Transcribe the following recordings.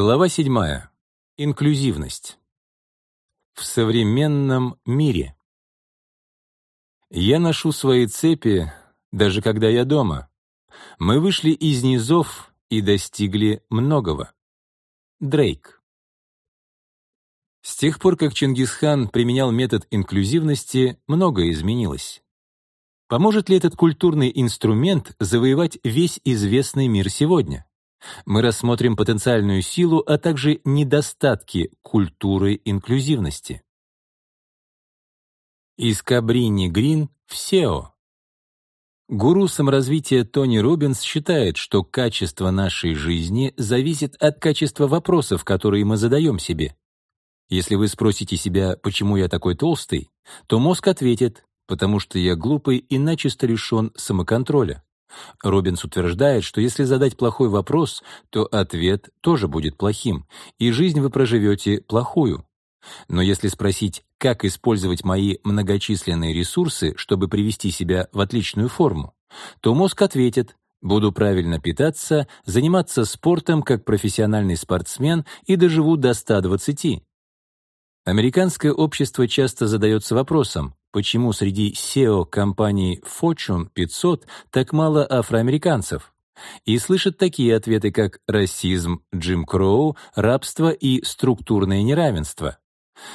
Глава 7. Инклюзивность. В современном мире. Я ношу свои цепи, даже когда я дома. Мы вышли из низов и достигли многого. Дрейк. С тех пор, как Чингисхан применял метод инклюзивности, многое изменилось. Поможет ли этот культурный инструмент завоевать весь известный мир сегодня? Мы рассмотрим потенциальную силу, а также недостатки культуры инклюзивности. Из Кабрини Грин в SEO. Гуру саморазвития Тони Робинс считает, что качество нашей жизни зависит от качества вопросов, которые мы задаем себе. Если вы спросите себя, почему я такой толстый, то мозг ответит, потому что я глупый и начисто лишен самоконтроля. Робинс утверждает, что если задать плохой вопрос, то ответ тоже будет плохим, и жизнь вы проживете плохую. Но если спросить, как использовать мои многочисленные ресурсы, чтобы привести себя в отличную форму, то мозг ответит, буду правильно питаться, заниматься спортом как профессиональный спортсмен и доживу до 120. Американское общество часто задается вопросом, почему среди SEO компании Fortune 500 так мало афроамериканцев, и слышат такие ответы, как расизм, Джим Кроу, рабство и структурное неравенство.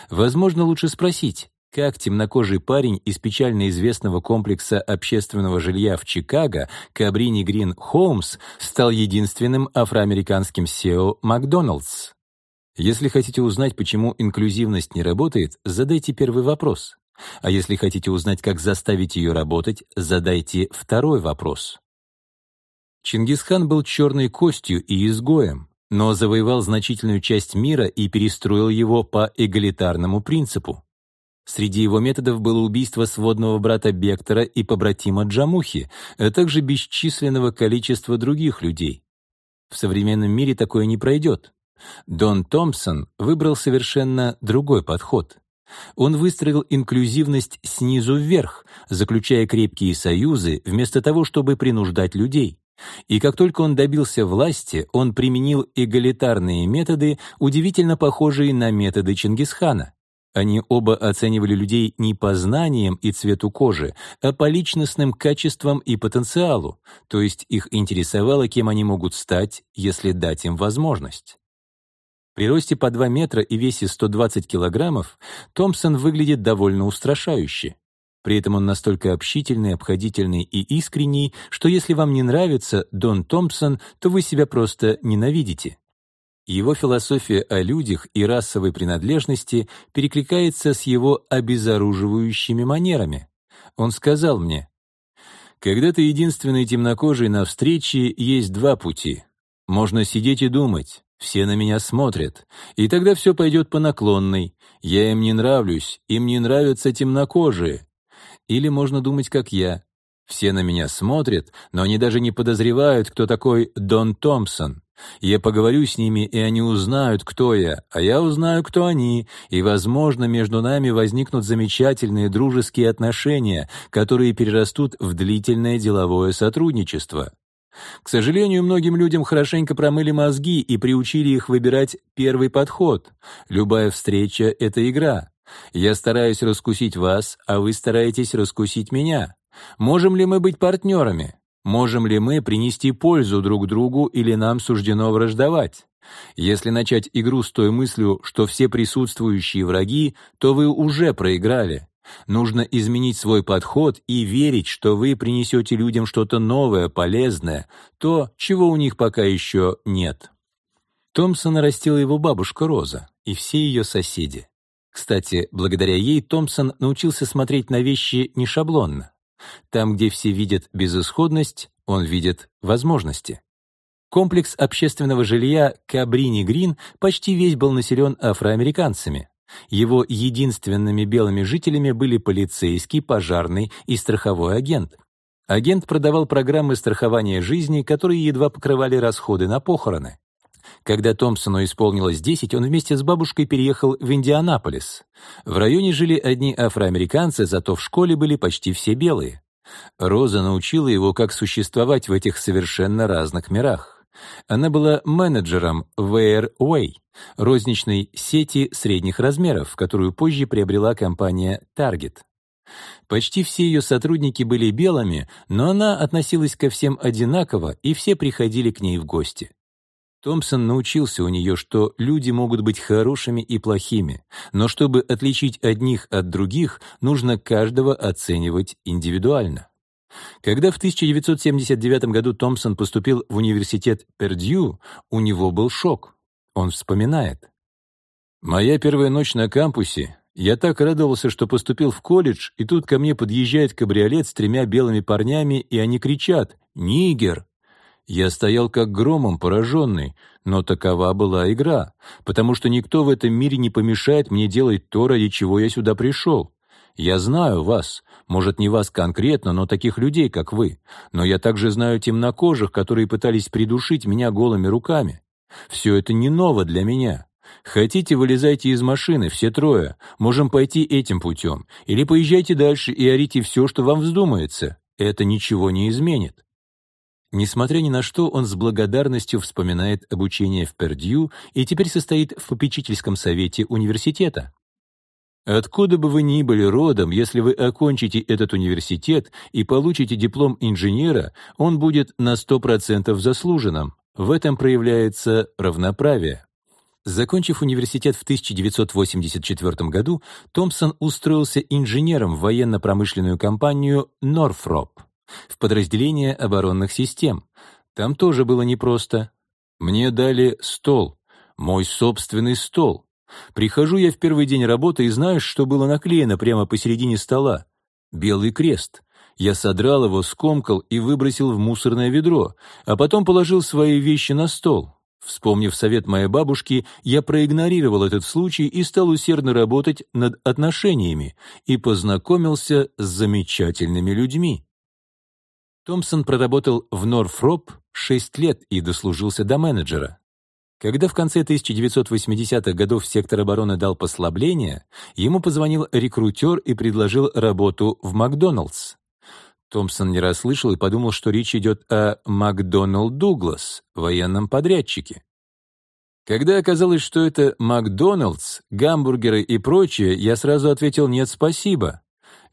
Возможно, лучше спросить, как темнокожий парень из печально известного комплекса общественного жилья в Чикаго, Кабрини Грин Холмс, стал единственным афроамериканским SEO Макдоналдс. Если хотите узнать, почему инклюзивность не работает, задайте первый вопрос. А если хотите узнать, как заставить ее работать, задайте второй вопрос. Чингисхан был черной костью и изгоем, но завоевал значительную часть мира и перестроил его по эгалитарному принципу. Среди его методов было убийство сводного брата Бектора и побратима Джамухи, а также бесчисленного количества других людей. В современном мире такое не пройдет. Дон Томпсон выбрал совершенно другой подход. Он выстроил инклюзивность снизу вверх, заключая крепкие союзы, вместо того, чтобы принуждать людей. И как только он добился власти, он применил эгалитарные методы, удивительно похожие на методы Чингисхана. Они оба оценивали людей не по знаниям и цвету кожи, а по личностным качествам и потенциалу, то есть их интересовало, кем они могут стать, если дать им возможность. При росте по 2 метра и весе 120 килограммов Томпсон выглядит довольно устрашающе. При этом он настолько общительный, обходительный и искренний, что если вам не нравится Дон Томпсон, то вы себя просто ненавидите. Его философия о людях и расовой принадлежности перекликается с его обезоруживающими манерами. Он сказал мне, «Когда ты единственный темнокожий на встрече, есть два пути. Можно сидеть и думать, все на меня смотрят, и тогда все пойдет по наклонной. Я им не нравлюсь, им не нравятся темнокожие. Или можно думать, как я. Все на меня смотрят, но они даже не подозревают, кто такой Дон Томпсон. Я поговорю с ними, и они узнают, кто я, а я узнаю, кто они, и, возможно, между нами возникнут замечательные дружеские отношения, которые перерастут в длительное деловое сотрудничество. К сожалению, многим людям хорошенько промыли мозги и приучили их выбирать первый подход. Любая встреча — это игра. Я стараюсь раскусить вас, а вы стараетесь раскусить меня. Можем ли мы быть партнерами? Можем ли мы принести пользу друг другу или нам суждено враждовать? Если начать игру с той мыслью, что все присутствующие враги, то вы уже проиграли. Нужно изменить свой подход и верить, что вы принесете людям что-то новое, полезное, то, чего у них пока еще нет. Томпсона растила его бабушка Роза и все ее соседи. Кстати, благодаря ей Томпсон научился смотреть на вещи не шаблонно. Там, где все видят безысходность, он видит возможности. Комплекс общественного жилья Кабрини Грин почти весь был населен афроамериканцами. Его единственными белыми жителями были полицейский, пожарный и страховой агент. Агент продавал программы страхования жизни, которые едва покрывали расходы на похороны. Когда Томпсону исполнилось 10, он вместе с бабушкой переехал в Индианаполис. В районе жили одни афроамериканцы, зато в школе были почти все белые. Роза научила его, как существовать в этих совершенно разных мирах. Она была менеджером Wear Way, розничной сети средних размеров, которую позже приобрела компания Target. Почти все ее сотрудники были белыми, но она относилась ко всем одинаково, и все приходили к ней в гости. Томпсон научился у нее, что люди могут быть хорошими и плохими, но чтобы отличить одних от других, нужно каждого оценивать индивидуально. Когда в 1979 году Томпсон поступил в университет Пердью, у него был шок. Он вспоминает. «Моя первая ночь на кампусе. Я так радовался, что поступил в колледж, и тут ко мне подъезжает кабриолет с тремя белыми парнями, и они кричат «Нигер!». Я стоял как громом пораженный, но такова была игра, потому что никто в этом мире не помешает мне делать то, ради чего я сюда пришел. Я знаю вас, может, не вас конкретно, но таких людей, как вы. Но я также знаю темнокожих, которые пытались придушить меня голыми руками. Все это не ново для меня. Хотите, вылезайте из машины, все трое. Можем пойти этим путем. Или поезжайте дальше и орите все, что вам вздумается. Это ничего не изменит. Несмотря ни на что, он с благодарностью вспоминает обучение в Пердью и теперь состоит в попечительском совете университета. Откуда бы вы ни были родом, если вы окончите этот университет и получите диплом инженера, он будет на 100% заслуженным. В этом проявляется равноправие. Закончив университет в 1984 году, Томпсон устроился инженером в военно-промышленную компанию Northrop в подразделение оборонных систем. Там тоже было непросто. Мне дали стол, мой собственный стол. Прихожу я в первый день работы и знаешь, что было наклеено прямо посередине стола? Белый крест. Я содрал его, скомкал и выбросил в мусорное ведро, а потом положил свои вещи на стол. Вспомнив совет моей бабушки, я проигнорировал этот случай и стал усердно работать над отношениями и познакомился с замечательными людьми. Томпсон проработал в Норфроп 6 лет и дослужился до менеджера. Когда в конце 1980-х годов сектор обороны дал послабление, ему позвонил рекрутер и предложил работу в Макдоналдс. Томпсон не расслышал и подумал, что речь идет о Макдоналд Дуглас, военном подрядчике. Когда оказалось, что это Макдоналдс, гамбургеры и прочее, я сразу ответил «нет, спасибо».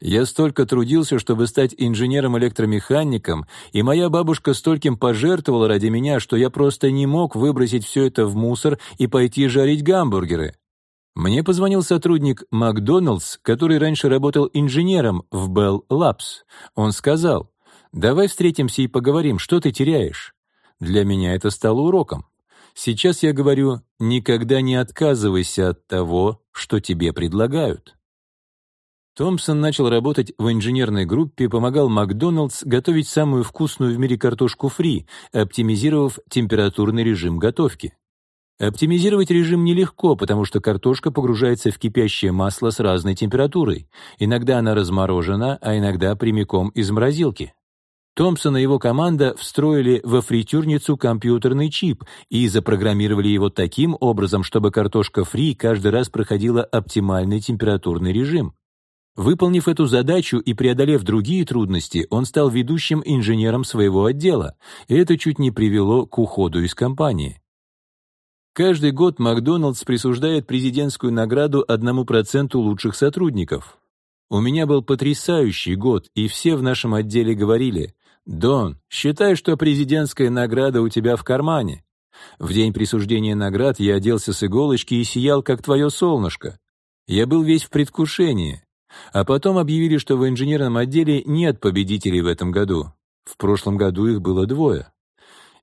Я столько трудился, чтобы стать инженером-электромехаником, и моя бабушка стольким пожертвовала ради меня, что я просто не мог выбросить все это в мусор и пойти жарить гамбургеры. Мне позвонил сотрудник Макдоналдс, который раньше работал инженером в Bell Labs. Он сказал, «Давай встретимся и поговорим, что ты теряешь?» Для меня это стало уроком. Сейчас я говорю, никогда не отказывайся от того, что тебе предлагают. Томпсон начал работать в инженерной группе, помогал Макдоналдс готовить самую вкусную в мире картошку фри, оптимизировав температурный режим готовки. Оптимизировать режим нелегко, потому что картошка погружается в кипящее масло с разной температурой. Иногда она разморожена, а иногда прямиком из морозилки. Томпсон и его команда встроили во фритюрницу компьютерный чип и запрограммировали его таким образом, чтобы картошка фри каждый раз проходила оптимальный температурный режим. Выполнив эту задачу и преодолев другие трудности, он стал ведущим инженером своего отдела, и это чуть не привело к уходу из компании. Каждый год Макдоналдс присуждает президентскую награду одному проценту лучших сотрудников. У меня был потрясающий год, и все в нашем отделе говорили, «Дон, считай, что президентская награда у тебя в кармане». В день присуждения наград я оделся с иголочки и сиял, как твое солнышко. Я был весь в предвкушении. А потом объявили, что в инженерном отделе нет победителей в этом году. В прошлом году их было двое.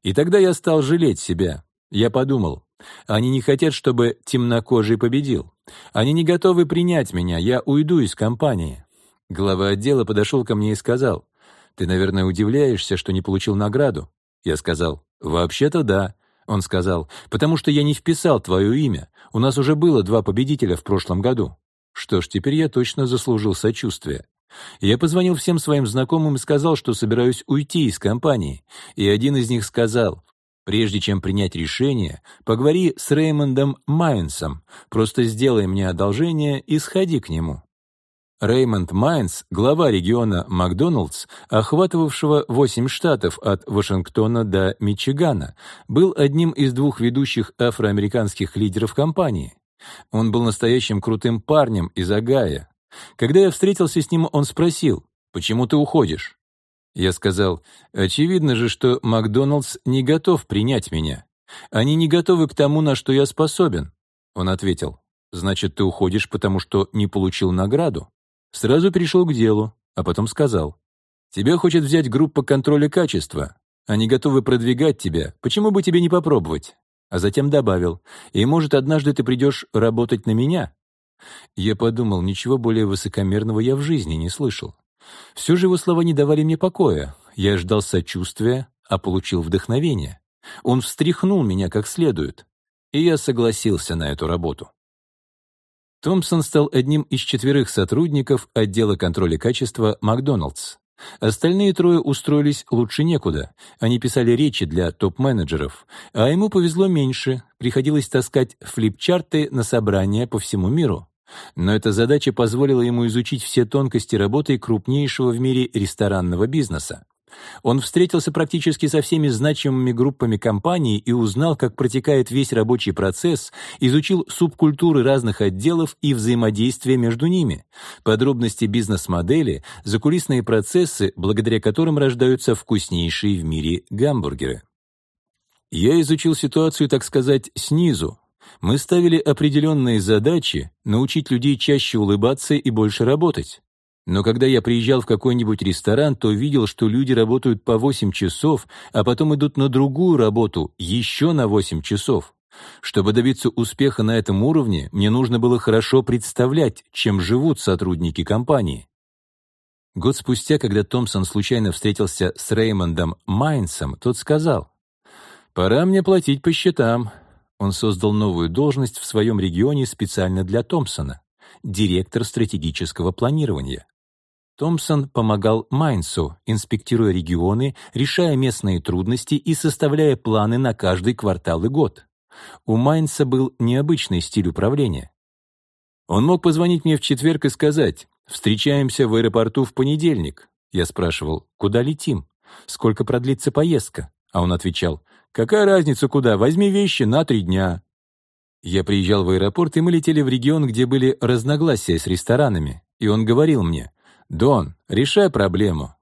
И тогда я стал жалеть себя. Я подумал, они не хотят, чтобы темнокожий победил. Они не готовы принять меня, я уйду из компании. Глава отдела подошел ко мне и сказал, «Ты, наверное, удивляешься, что не получил награду?» Я сказал, «Вообще-то да». Он сказал, «Потому что я не вписал твое имя. У нас уже было два победителя в прошлом году». Что ж, теперь я точно заслужил сочувствие. Я позвонил всем своим знакомым и сказал, что собираюсь уйти из компании. И один из них сказал, прежде чем принять решение, поговори с Реймондом Майнсом, просто сделай мне одолжение и сходи к нему. Реймонд Майнс, глава региона Макдоналдс, охватывавшего 8 штатов от Вашингтона до Мичигана, был одним из двух ведущих афроамериканских лидеров компании. Он был настоящим крутым парнем из Агая. Когда я встретился с ним, он спросил, «Почему ты уходишь?» Я сказал, «Очевидно же, что Макдоналдс не готов принять меня. Они не готовы к тому, на что я способен». Он ответил, «Значит, ты уходишь, потому что не получил награду?» Сразу перешел к делу, а потом сказал, «Тебя хочет взять группа контроля качества. Они готовы продвигать тебя. Почему бы тебе не попробовать?» А затем добавил, «И, может, однажды ты придешь работать на меня?» Я подумал, ничего более высокомерного я в жизни не слышал. Все же его слова не давали мне покоя. Я ждал сочувствия, а получил вдохновение. Он встряхнул меня как следует, и я согласился на эту работу. Томпсон стал одним из четверых сотрудников отдела контроля качества «Макдоналдс». Остальные трое устроились лучше некуда. Они писали речи для топ-менеджеров. А ему повезло меньше. Приходилось таскать флипчарты на собрания по всему миру. Но эта задача позволила ему изучить все тонкости работы крупнейшего в мире ресторанного бизнеса. Он встретился практически со всеми значимыми группами компании и узнал, как протекает весь рабочий процесс, изучил субкультуры разных отделов и взаимодействие между ними, подробности бизнес-модели, закулисные процессы, благодаря которым рождаются вкуснейшие в мире гамбургеры. Я изучил ситуацию, так сказать, снизу. Мы ставили определенные задачи научить людей чаще улыбаться и больше работать. Но когда я приезжал в какой-нибудь ресторан, то видел, что люди работают по 8 часов, а потом идут на другую работу еще на 8 часов. Чтобы добиться успеха на этом уровне, мне нужно было хорошо представлять, чем живут сотрудники компании. Год спустя, когда Томпсон случайно встретился с Реймондом Майнсом, тот сказал, «Пора мне платить по счетам». Он создал новую должность в своем регионе специально для Томпсона — директор стратегического планирования. Томпсон помогал Майнсу, инспектируя регионы, решая местные трудности и составляя планы на каждый квартал и год. У Майнса был необычный стиль управления. Он мог позвонить мне в четверг и сказать «Встречаемся в аэропорту в понедельник». Я спрашивал «Куда летим? Сколько продлится поездка?» А он отвечал «Какая разница куда? Возьми вещи на три дня». Я приезжал в аэропорт, и мы летели в регион, где были разногласия с ресторанами. И он говорил мне «Дон, решай проблему».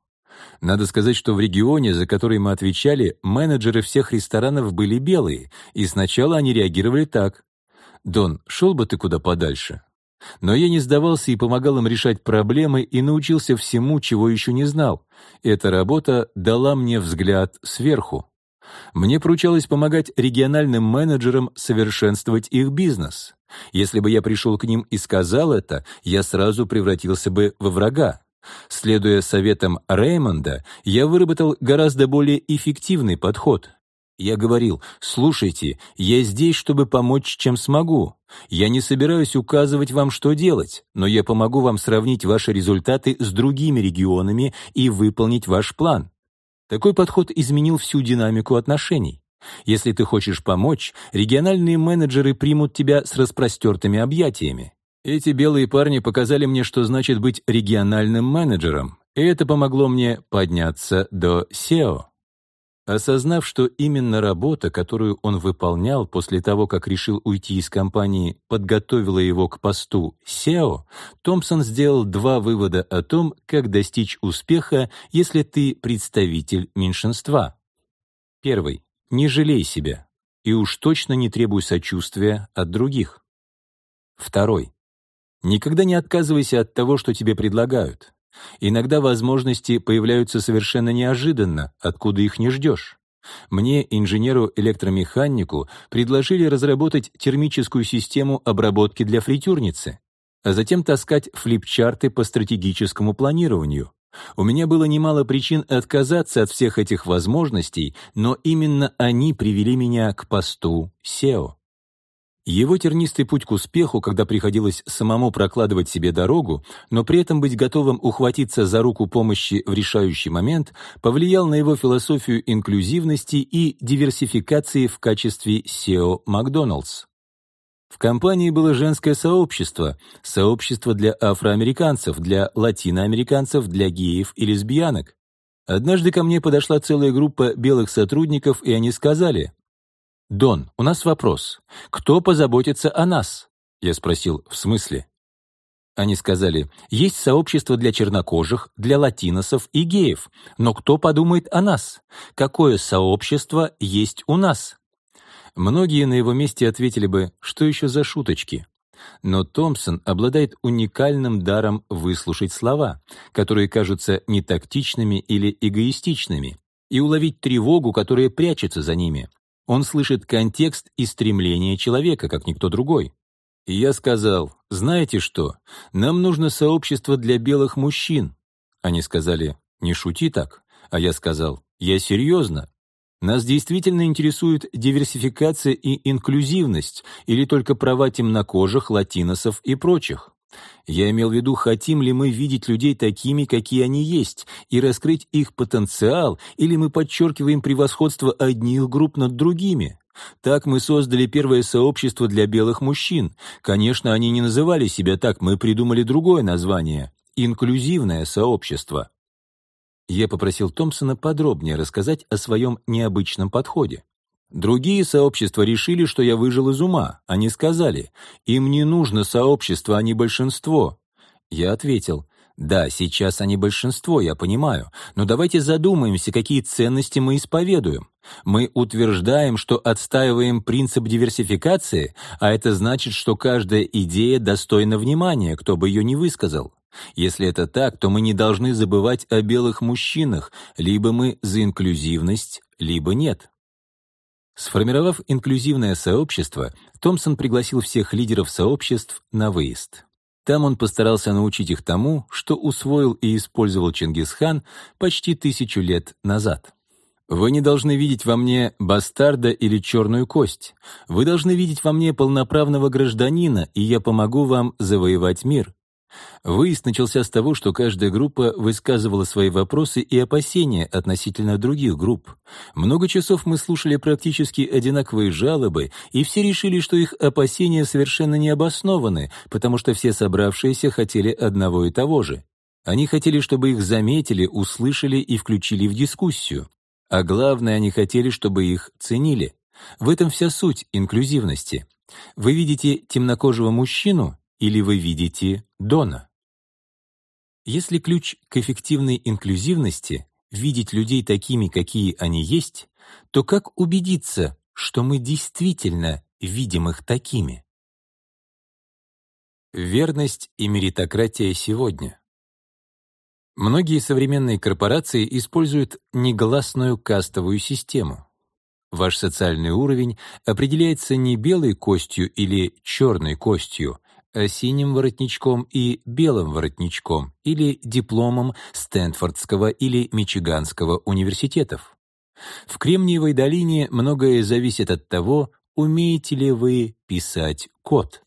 Надо сказать, что в регионе, за который мы отвечали, менеджеры всех ресторанов были белые, и сначала они реагировали так. «Дон, шел бы ты куда подальше». Но я не сдавался и помогал им решать проблемы и научился всему, чего еще не знал. Эта работа дала мне взгляд сверху. Мне поручалось помогать региональным менеджерам совершенствовать их бизнес. Если бы я пришел к ним и сказал это, я сразу превратился бы во врага. Следуя советам Реймонда, я выработал гораздо более эффективный подход. Я говорил, слушайте, я здесь, чтобы помочь, чем смогу. Я не собираюсь указывать вам, что делать, но я помогу вам сравнить ваши результаты с другими регионами и выполнить ваш план. Такой подход изменил всю динамику отношений. Если ты хочешь помочь, региональные менеджеры примут тебя с распростертыми объятиями. Эти белые парни показали мне, что значит быть региональным менеджером, и это помогло мне подняться до SEO. Осознав, что именно работа, которую он выполнял после того, как решил уйти из компании, подготовила его к посту SEO, Томпсон сделал два вывода о том, как достичь успеха, если ты представитель меньшинства. Первый. Не жалей себя, и уж точно не требуй сочувствия от других. Второй. Никогда не отказывайся от того, что тебе предлагают. Иногда возможности появляются совершенно неожиданно, откуда их не ждешь. Мне, инженеру-электромеханику, предложили разработать термическую систему обработки для фритюрницы, а затем таскать флипчарты по стратегическому планированию. У меня было немало причин отказаться от всех этих возможностей, но именно они привели меня к посту SEO. Его тернистый путь к успеху, когда приходилось самому прокладывать себе дорогу, но при этом быть готовым ухватиться за руку помощи в решающий момент, повлиял на его философию инклюзивности и диверсификации в качестве SEO Макдоналдс. В компании было женское сообщество, сообщество для афроамериканцев, для латиноамериканцев, для геев и лесбиянок. Однажды ко мне подошла целая группа белых сотрудников, и они сказали, «Дон, у нас вопрос. Кто позаботится о нас?» Я спросил, «В смысле?» Они сказали, есть сообщество для чернокожих, для латиносов и геев, но кто подумает о нас? Какое сообщество есть у нас? Многие на его месте ответили бы, что еще за шуточки. Но Томпсон обладает уникальным даром выслушать слова, которые кажутся нетактичными или эгоистичными, и уловить тревогу, которая прячется за ними. Он слышит контекст и стремление человека, как никто другой. И я сказал, знаете что, нам нужно сообщество для белых мужчин. Они сказали, не шути так. А я сказал, я серьезно. Нас действительно интересует диверсификация и инклюзивность или только права темнокожих, латиносов и прочих. Я имел в виду, хотим ли мы видеть людей такими, какие они есть, и раскрыть их потенциал, или мы подчеркиваем превосходство одних групп над другими. Так мы создали первое сообщество для белых мужчин. Конечно, они не называли себя так, мы придумали другое название — инклюзивное сообщество. Я попросил Томпсона подробнее рассказать о своем необычном подходе. Другие сообщества решили, что я выжил из ума. Они сказали, им не нужно сообщество, не большинство. Я ответил, да, сейчас они большинство, я понимаю, но давайте задумаемся, какие ценности мы исповедуем. Мы утверждаем, что отстаиваем принцип диверсификации, а это значит, что каждая идея достойна внимания, кто бы ее не высказал. Если это так, то мы не должны забывать о белых мужчинах, либо мы за инклюзивность, либо нет. Сформировав инклюзивное сообщество, Томпсон пригласил всех лидеров сообществ на выезд. Там он постарался научить их тому, что усвоил и использовал Чингисхан почти тысячу лет назад. Вы не должны видеть во мне бастарда или черную кость. Вы должны видеть во мне полноправного гражданина, и я помогу вам завоевать мир. Выезд начался с того, что каждая группа высказывала свои вопросы и опасения относительно других групп. Много часов мы слушали практически одинаковые жалобы, и все решили, что их опасения совершенно не обоснованы, потому что все собравшиеся хотели одного и того же. Они хотели, чтобы их заметили, услышали и включили в дискуссию. А главное, они хотели, чтобы их ценили. В этом вся суть инклюзивности. Вы видите темнокожего мужчину, или вы видите Дона? Если ключ к эффективной инклюзивности — видеть людей такими, какие они есть, то как убедиться, что мы действительно видим их такими? Верность и меритократия сегодня. Многие современные корпорации используют негласную кастовую систему. Ваш социальный уровень определяется не белой костью или черной костью, синим воротничком и белым воротничком или дипломом Стэнфордского или Мичиганского университетов. В Кремниевой долине многое зависит от того, умеете ли вы писать код.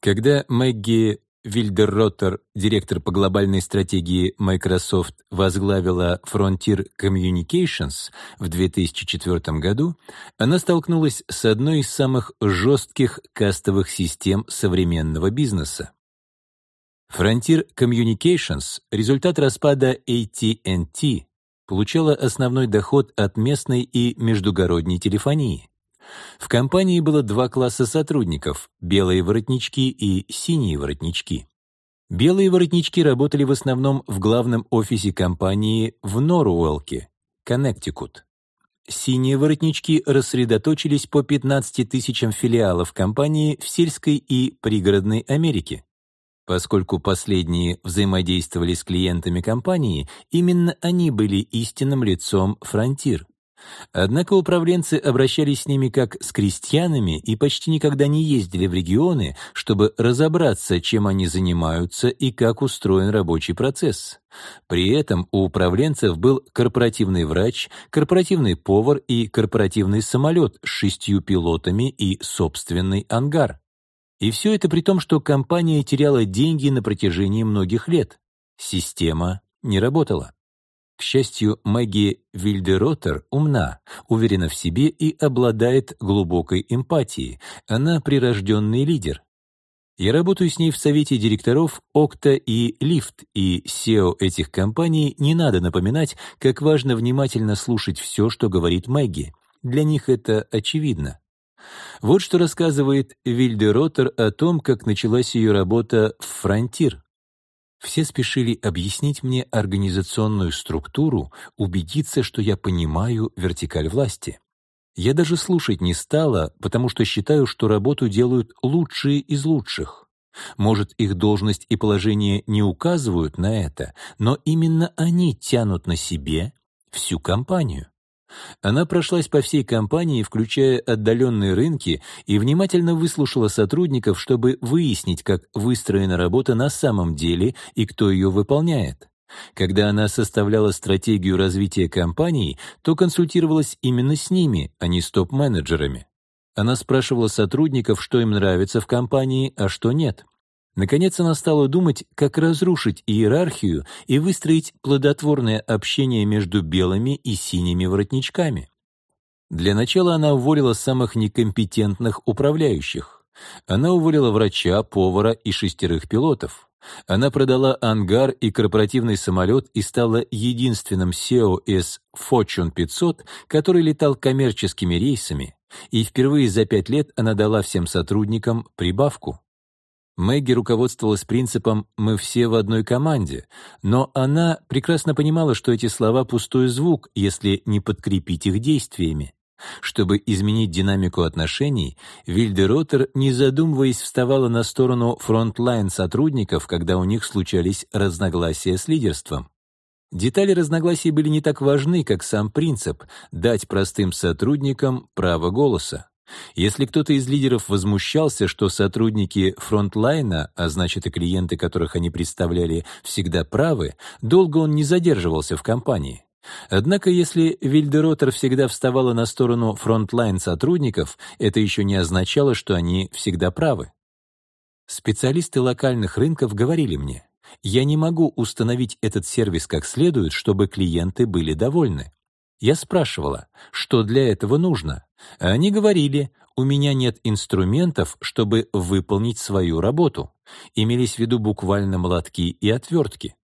Когда Мэгги Вильдерроттер, директор по глобальной стратегии Microsoft, возглавила Frontier Communications в 2004 году, она столкнулась с одной из самых жестких кастовых систем современного бизнеса. Frontier Communications, результат распада AT&T, получала основной доход от местной и междугородней телефонии. В компании было два класса сотрудников — белые воротнички и синие воротнички. Белые воротнички работали в основном в главном офисе компании в Норуэлке, Коннектикут. Синие воротнички рассредоточились по 15 тысячам филиалов компании в сельской и пригородной Америке. Поскольку последние взаимодействовали с клиентами компании, именно они были истинным лицом Frontier. Однако управленцы обращались с ними как с крестьянами и почти никогда не ездили в регионы, чтобы разобраться, чем они занимаются и как устроен рабочий процесс. При этом у управленцев был корпоративный врач, корпоративный повар и корпоративный самолет с шестью пилотами и собственный ангар. И все это при том, что компания теряла деньги на протяжении многих лет. Система не работала. К счастью, Мэгги Вильдеротер умна, уверена в себе и обладает глубокой эмпатией. Она прирожденный лидер. Я работаю с ней в совете директоров Окта и Лифт, и SEO этих компаний не надо напоминать, как важно внимательно слушать все, что говорит Мэгги. Для них это очевидно. Вот что рассказывает Вильдеротер о том, как началась ее работа в «Фронтир». Все спешили объяснить мне организационную структуру, убедиться, что я понимаю вертикаль власти. Я даже слушать не стала, потому что считаю, что работу делают лучшие из лучших. Может, их должность и положение не указывают на это, но именно они тянут на себе всю компанию. Она прошлась по всей компании, включая отдаленные рынки, и внимательно выслушала сотрудников, чтобы выяснить, как выстроена работа на самом деле и кто ее выполняет. Когда она составляла стратегию развития компании, то консультировалась именно с ними, а не с топ-менеджерами. Она спрашивала сотрудников, что им нравится в компании, а что нет. Наконец она стала думать, как разрушить иерархию и выстроить плодотворное общение между белыми и синими воротничками. Для начала она уволила самых некомпетентных управляющих. Она уволила врача, повара и шестерых пилотов. Она продала ангар и корпоративный самолет и стала единственным SEO из Fortune 500, который летал коммерческими рейсами, и впервые за пять лет она дала всем сотрудникам прибавку. Мэгги руководствовалась принципом «мы все в одной команде», но она прекрасно понимала, что эти слова — пустой звук, если не подкрепить их действиями. Чтобы изменить динамику отношений, Вильдеротер, не задумываясь, вставала на сторону frontline сотрудников, когда у них случались разногласия с лидерством. Детали разногласий были не так важны, как сам принцип — дать простым сотрудникам право голоса. Если кто-то из лидеров возмущался, что сотрудники frontline а, а значит и клиенты, которых они представляли, всегда правы, долго он не задерживался в компании. Однако, если Вильдеротер всегда вставала на сторону frontline сотрудников, это еще не означало, что они всегда правы. Специалисты локальных рынков говорили мне, я не могу установить этот сервис как следует, чтобы клиенты были довольны. Я спрашивала, что для этого нужно. Они говорили, у меня нет инструментов, чтобы выполнить свою работу. Имелись в виду буквально молотки и отвертки.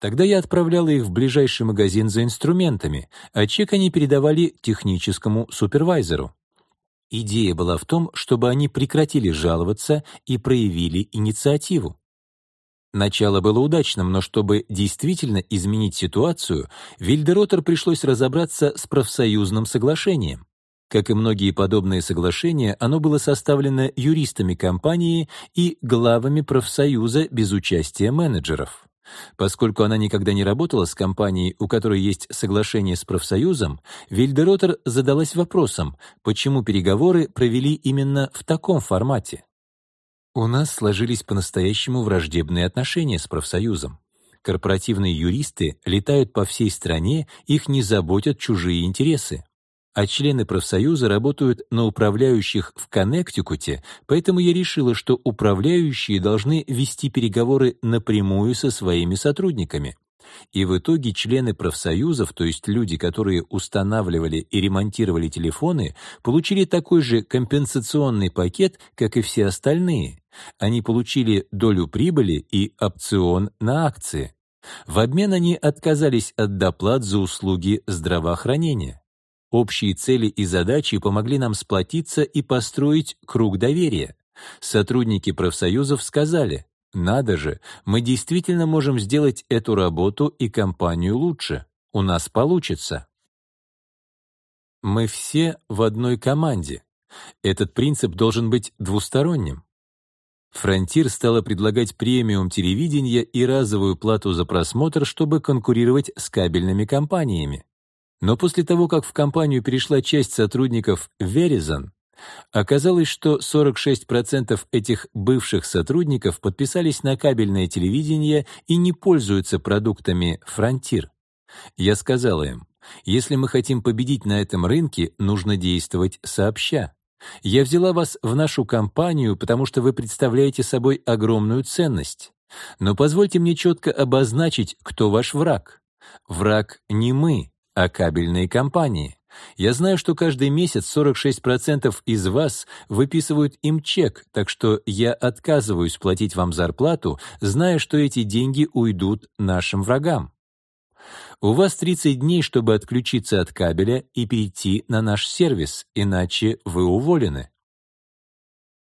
Тогда я отправляла их в ближайший магазин за инструментами, а чек они передавали техническому супервайзеру. Идея была в том, чтобы они прекратили жаловаться и проявили инициативу. Начало было удачным, но чтобы действительно изменить ситуацию, Вильдеротер пришлось разобраться с профсоюзным соглашением. Как и многие подобные соглашения, оно было составлено юристами компании и главами профсоюза без участия менеджеров. Поскольку она никогда не работала с компанией, у которой есть соглашение с профсоюзом, Вильдеротер задалась вопросом, почему переговоры провели именно в таком формате. У нас сложились по-настоящему враждебные отношения с профсоюзом. Корпоративные юристы летают по всей стране, их не заботят чужие интересы. А члены профсоюза работают на управляющих в Коннектикуте, поэтому я решила, что управляющие должны вести переговоры напрямую со своими сотрудниками. И в итоге члены профсоюзов, то есть люди, которые устанавливали и ремонтировали телефоны, получили такой же компенсационный пакет, как и все остальные. Они получили долю прибыли и опцион на акции. В обмен они отказались от доплат за услуги здравоохранения. Общие цели и задачи помогли нам сплотиться и построить круг доверия. Сотрудники профсоюзов сказали, надо же, мы действительно можем сделать эту работу и компанию лучше. У нас получится. Мы все в одной команде. Этот принцип должен быть двусторонним. Фронтир стала предлагать премиум телевидения и разовую плату за просмотр, чтобы конкурировать с кабельными компаниями. Но после того, как в компанию перешла часть сотрудников Verizon, Оказалось, что 46% этих бывших сотрудников подписались на кабельное телевидение и не пользуются продуктами «Фронтир». Я сказала им, если мы хотим победить на этом рынке, нужно действовать сообща. Я взяла вас в нашу компанию, потому что вы представляете собой огромную ценность. Но позвольте мне четко обозначить, кто ваш враг. Враг не мы, а кабельные компании. Я знаю, что каждый месяц 46% из вас выписывают им чек, так что я отказываюсь платить вам зарплату, зная, что эти деньги уйдут нашим врагам. У вас 30 дней, чтобы отключиться от кабеля и перейти на наш сервис, иначе вы уволены.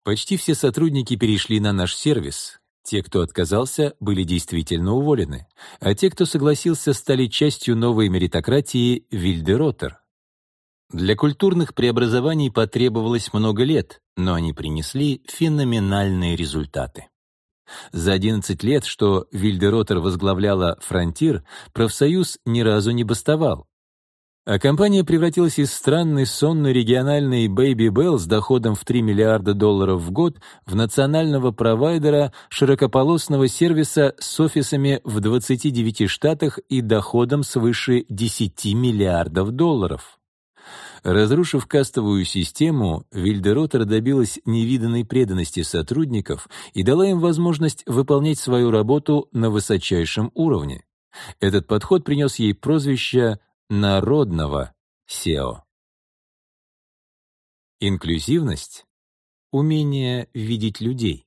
Почти все сотрудники перешли на наш сервис. Те, кто отказался, были действительно уволены, а те, кто согласился, стали частью новой меритократии Вильдеротер. Для культурных преобразований потребовалось много лет, но они принесли феноменальные результаты. За 11 лет, что Вильдеротер возглавляла «Фронтир», профсоюз ни разу не бастовал. А компания превратилась из странной сонной региональной Baby Bell с доходом в 3 миллиарда долларов в год в национального провайдера широкополосного сервиса с офисами в 29 штатах и доходом свыше 10 миллиардов долларов. Разрушив кастовую систему, Вильдеротер добилась невиданной преданности сотрудников и дала им возможность выполнять свою работу на высочайшем уровне. Этот подход принес ей прозвище «народного SEO». Инклюзивность — умение видеть людей.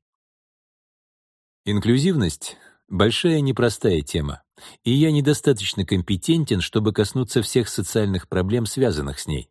Инклюзивность — большая непростая тема, и я недостаточно компетентен, чтобы коснуться всех социальных проблем, связанных с ней.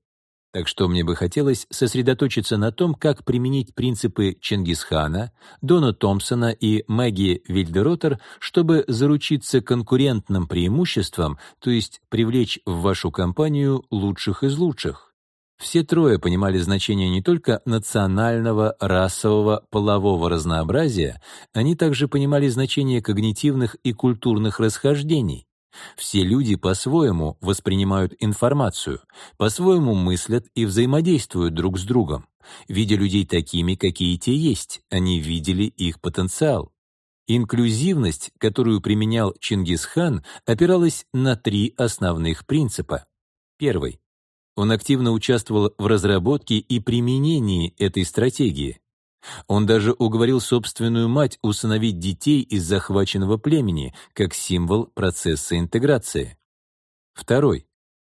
Так что мне бы хотелось сосредоточиться на том, как применить принципы Чингисхана, Дона Томпсона и Мэгги Вильдеротер, чтобы заручиться конкурентным преимуществом, то есть привлечь в вашу компанию лучших из лучших. Все трое понимали значение не только национального, расового, полового разнообразия, они также понимали значение когнитивных и культурных расхождений. Все люди по-своему воспринимают информацию, по-своему мыслят и взаимодействуют друг с другом. Видя людей такими, какие те есть, они видели их потенциал. Инклюзивность, которую применял Чингисхан, опиралась на три основных принципа. Первый. Он активно участвовал в разработке и применении этой стратегии. Он даже уговорил собственную мать усыновить детей из захваченного племени, как символ процесса интеграции. Второй.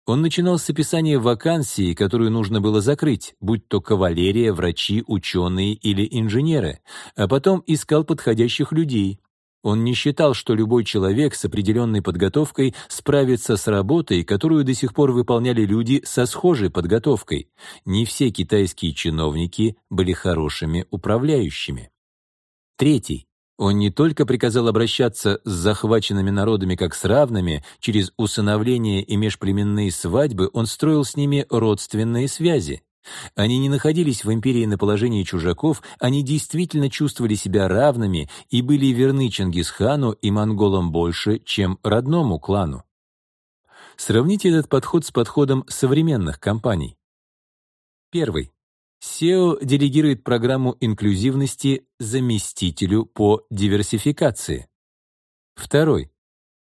Он начинал с описания вакансии, которую нужно было закрыть, будь то кавалерия, врачи, ученые или инженеры, а потом искал подходящих людей, он не считал, что любой человек с определенной подготовкой справится с работой, которую до сих пор выполняли люди со схожей подготовкой. Не все китайские чиновники были хорошими управляющими. Третий. Он не только приказал обращаться с захваченными народами как с равными, через усыновление и межплеменные свадьбы он строил с ними родственные связи. Они не находились в империи на положении чужаков, они действительно чувствовали себя равными и были верны Чингисхану и монголам больше, чем родному клану. Сравните этот подход с подходом современных компаний. Первый. SEO делегирует программу инклюзивности заместителю по диверсификации. Второй.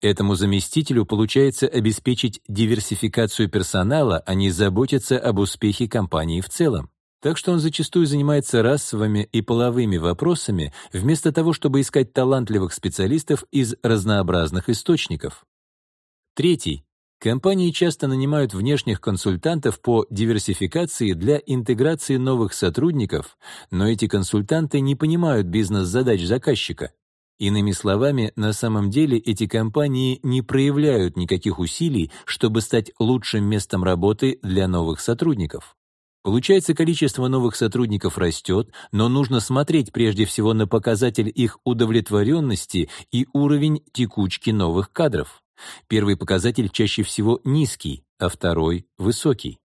Этому заместителю получается обеспечить диверсификацию персонала, а не заботиться об успехе компании в целом. Так что он зачастую занимается расовыми и половыми вопросами, вместо того, чтобы искать талантливых специалистов из разнообразных источников. Третий. Компании часто нанимают внешних консультантов по диверсификации для интеграции новых сотрудников, но эти консультанты не понимают бизнес-задач заказчика. Иными словами, на самом деле эти компании не проявляют никаких усилий, чтобы стать лучшим местом работы для новых сотрудников. Получается, количество новых сотрудников растет, но нужно смотреть прежде всего на показатель их удовлетворенности и уровень текучки новых кадров. Первый показатель чаще всего низкий, а второй — высокий.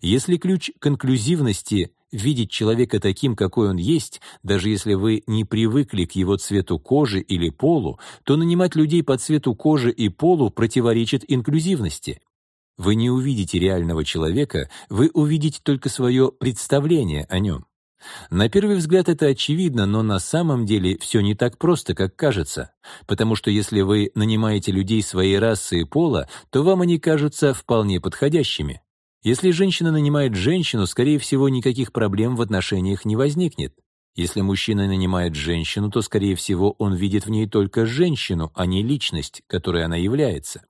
Если ключ к инклюзивности видеть человека таким, какой он есть, даже если вы не привыкли к его цвету кожи или полу, то нанимать людей по цвету кожи и полу противоречит инклюзивности. Вы не увидите реального человека, вы увидите только свое представление о нем. На первый взгляд это очевидно, но на самом деле все не так просто, как кажется, потому что если вы нанимаете людей своей расы и пола, то вам они кажутся вполне подходящими. Если женщина нанимает женщину, скорее всего, никаких проблем в отношениях не возникнет. Если мужчина нанимает женщину, то, скорее всего, он видит в ней только женщину, а не личность, которой она является.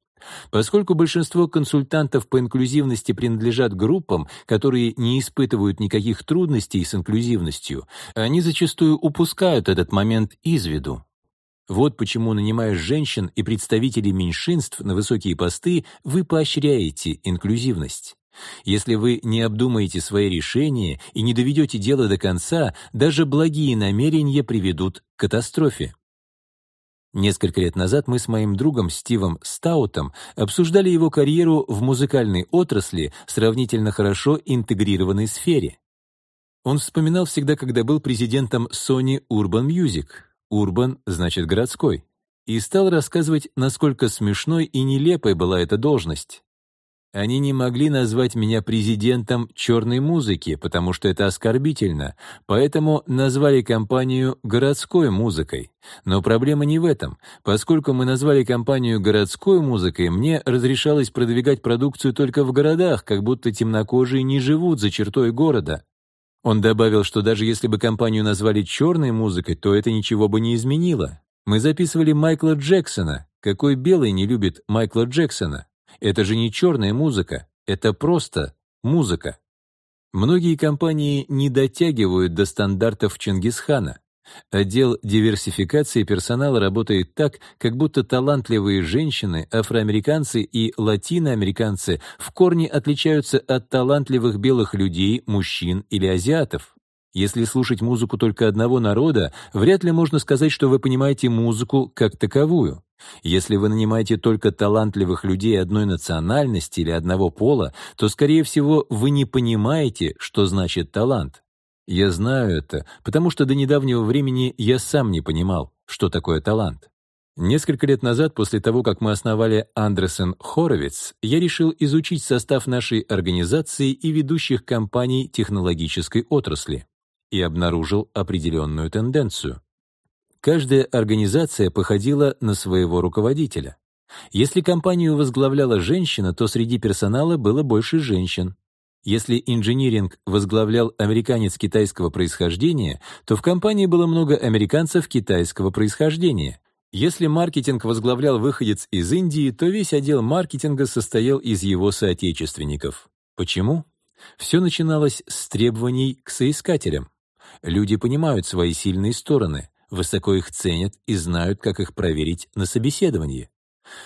Поскольку большинство консультантов по инклюзивности принадлежат группам, которые не испытывают никаких трудностей с инклюзивностью, они зачастую упускают этот момент из виду. Вот почему, нанимая женщин и представителей меньшинств на высокие посты, вы поощряете инклюзивность. Если вы не обдумаете свои решения и не доведете дело до конца, даже благие намерения приведут к катастрофе. Несколько лет назад мы с моим другом Стивом Стаутом обсуждали его карьеру в музыкальной отрасли, сравнительно хорошо интегрированной сфере. Он вспоминал всегда, когда был президентом Sony Urban Music. Urban значит городской. И стал рассказывать, насколько смешной и нелепой была эта должность. Они не могли назвать меня президентом черной музыки, потому что это оскорбительно, поэтому назвали компанию городской музыкой. Но проблема не в этом. Поскольку мы назвали компанию городской музыкой, мне разрешалось продвигать продукцию только в городах, как будто темнокожие не живут за чертой города. Он добавил, что даже если бы компанию назвали черной музыкой, то это ничего бы не изменило. Мы записывали Майкла Джексона. Какой белый не любит Майкла Джексона? Это же не черная музыка, это просто музыка. Многие компании не дотягивают до стандартов Чингисхана. Отдел диверсификации персонала работает так, как будто талантливые женщины, афроамериканцы и латиноамериканцы в корне отличаются от талантливых белых людей, мужчин или азиатов. Если слушать музыку только одного народа, вряд ли можно сказать, что вы понимаете музыку как таковую. Если вы нанимаете только талантливых людей одной национальности или одного пола, то, скорее всего, вы не понимаете, что значит талант. Я знаю это, потому что до недавнего времени я сам не понимал, что такое талант. Несколько лет назад, после того, как мы основали Андерсен Хоровиц, я решил изучить состав нашей организации и ведущих компаний технологической отрасли и обнаружил определенную тенденцию. Каждая организация походила на своего руководителя. Если компанию возглавляла женщина, то среди персонала было больше женщин. Если инжиниринг возглавлял американец китайского происхождения, то в компании было много американцев китайского происхождения. Если маркетинг возглавлял выходец из Индии, то весь отдел маркетинга состоял из его соотечественников. Почему? Все начиналось с требований к соискателям. Люди понимают свои сильные стороны высоко их ценят и знают, как их проверить на собеседовании.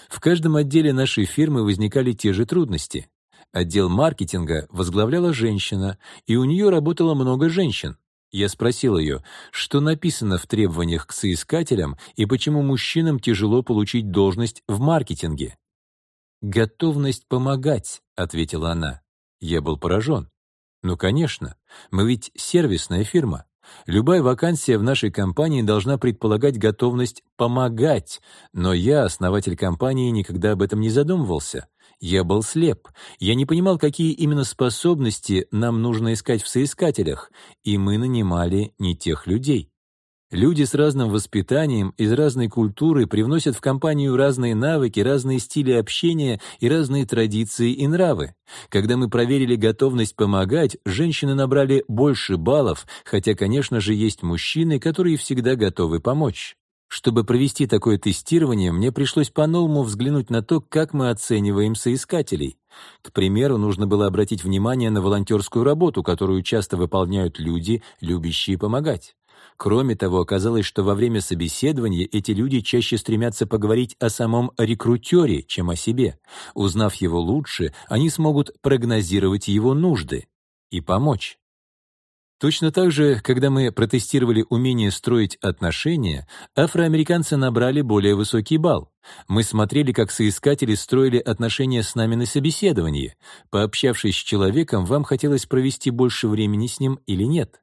В каждом отделе нашей фирмы возникали те же трудности. Отдел маркетинга возглавляла женщина, и у нее работало много женщин. Я спросил ее, что написано в требованиях к соискателям и почему мужчинам тяжело получить должность в маркетинге. «Готовность помогать», — ответила она. Я был поражен. «Ну, конечно, мы ведь сервисная фирма. Любая вакансия в нашей компании должна предполагать готовность помогать, но я, основатель компании, никогда об этом не задумывался. Я был слеп. Я не понимал, какие именно способности нам нужно искать в соискателях, и мы нанимали не тех людей. Люди с разным воспитанием, из разной культуры привносят в компанию разные навыки, разные стили общения и разные традиции и нравы. Когда мы проверили готовность помогать, женщины набрали больше баллов, хотя, конечно же, есть мужчины, которые всегда готовы помочь. Чтобы провести такое тестирование, мне пришлось по-новому взглянуть на то, как мы оцениваем соискателей. К примеру, нужно было обратить внимание на волонтерскую работу, которую часто выполняют люди, любящие помогать. Кроме того, оказалось, что во время собеседования эти люди чаще стремятся поговорить о самом рекрутере, чем о себе. Узнав его лучше, они смогут прогнозировать его нужды и помочь. Точно так же, когда мы протестировали умение строить отношения, афроамериканцы набрали более высокий балл. Мы смотрели, как соискатели строили отношения с нами на собеседовании. Пообщавшись с человеком, вам хотелось провести больше времени с ним или нет.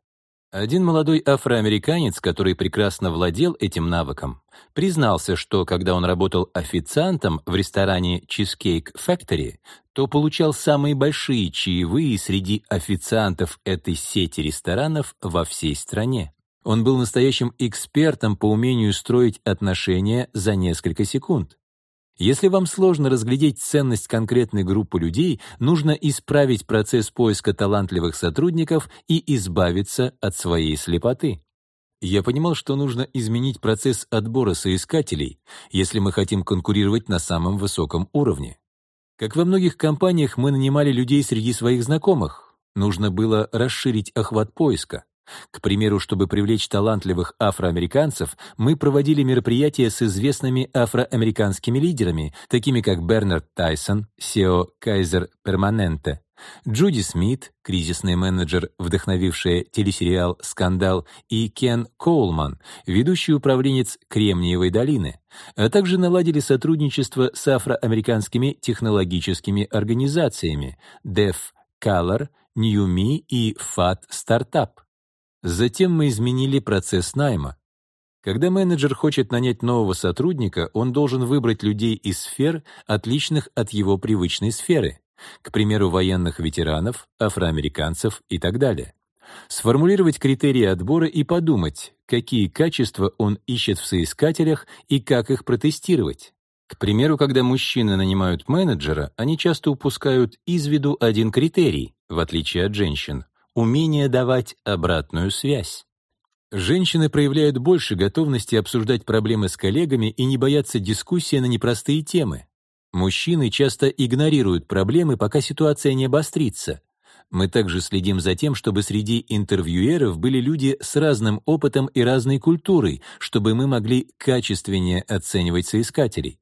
Один молодой афроамериканец, который прекрасно владел этим навыком, признался, что когда он работал официантом в ресторане Cheesecake Factory, то получал самые большие чаевые среди официантов этой сети ресторанов во всей стране. Он был настоящим экспертом по умению строить отношения за несколько секунд. Если вам сложно разглядеть ценность конкретной группы людей, нужно исправить процесс поиска талантливых сотрудников и избавиться от своей слепоты. я понимал, что нужно изменить процесс отбора соискателей, если мы хотим конкурировать на самом высоком уровне. Как во многих компаниях мы нанимали людей среди своих знакомых. Нужно было расширить охват поиска. К примеру, чтобы привлечь талантливых афроамериканцев, мы проводили мероприятия с известными афроамериканскими лидерами, такими как Бернард Тайсон, SEO Kaiser Permanente, Джуди Смит, кризисный менеджер, вдохновившая телесериал «Скандал», и Кен Коулман, ведущий управленец Кремниевой долины, а также наладили сотрудничество с афроамериканскими технологическими организациями Def Color, New Me и Fat Startup. Затем мы изменили процесс найма. Когда менеджер хочет нанять нового сотрудника, он должен выбрать людей из сфер, отличных от его привычной сферы, к примеру, военных ветеранов, афроамериканцев и так далее. Сформулировать критерии отбора и подумать, какие качества он ищет в соискателях и как их протестировать. К примеру, когда мужчины нанимают менеджера, они часто упускают из виду один критерий, в отличие от женщин умение давать обратную связь. Женщины проявляют больше готовности обсуждать проблемы с коллегами и не боятся дискуссии на непростые темы. Мужчины часто игнорируют проблемы, пока ситуация не обострится. Мы также следим за тем, чтобы среди интервьюеров были люди с разным опытом и разной культурой, чтобы мы могли качественнее оценивать соискателей.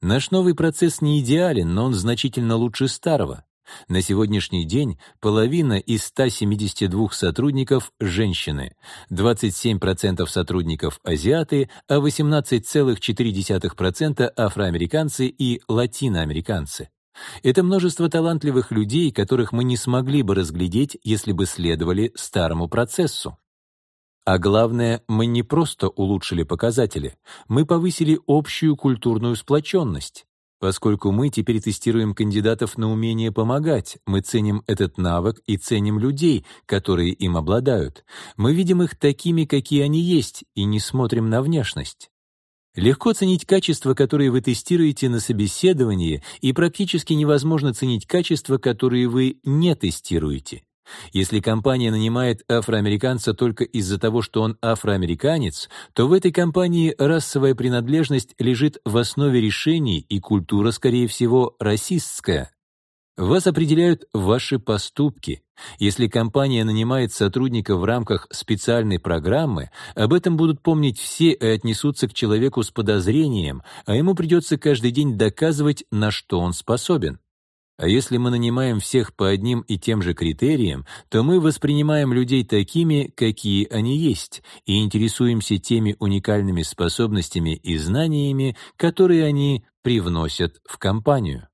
Наш новый процесс не идеален, но он значительно лучше старого. На сегодняшний день половина из 172 сотрудников — женщины, 27% сотрудников — азиаты, а 18,4% — афроамериканцы и латиноамериканцы. Это множество талантливых людей, которых мы не смогли бы разглядеть, если бы следовали старому процессу. А главное, мы не просто улучшили показатели, мы повысили общую культурную сплоченность. Поскольку мы теперь тестируем кандидатов на умение помогать, мы ценим этот навык и ценим людей, которые им обладают. Мы видим их такими, какие они есть, и не смотрим на внешность. Легко ценить качества, которые вы тестируете на собеседовании, и практически невозможно ценить качества, которые вы не тестируете. Если компания нанимает афроамериканца только из-за того, что он афроамериканец, то в этой компании расовая принадлежность лежит в основе решений, и культура, скорее всего, расистская. Вас определяют ваши поступки. Если компания нанимает сотрудника в рамках специальной программы, об этом будут помнить все и отнесутся к человеку с подозрением, а ему придется каждый день доказывать, на что он способен. А если мы нанимаем всех по одним и тем же критериям, то мы воспринимаем людей такими, какие они есть, и интересуемся теми уникальными способностями и знаниями, которые они привносят в компанию.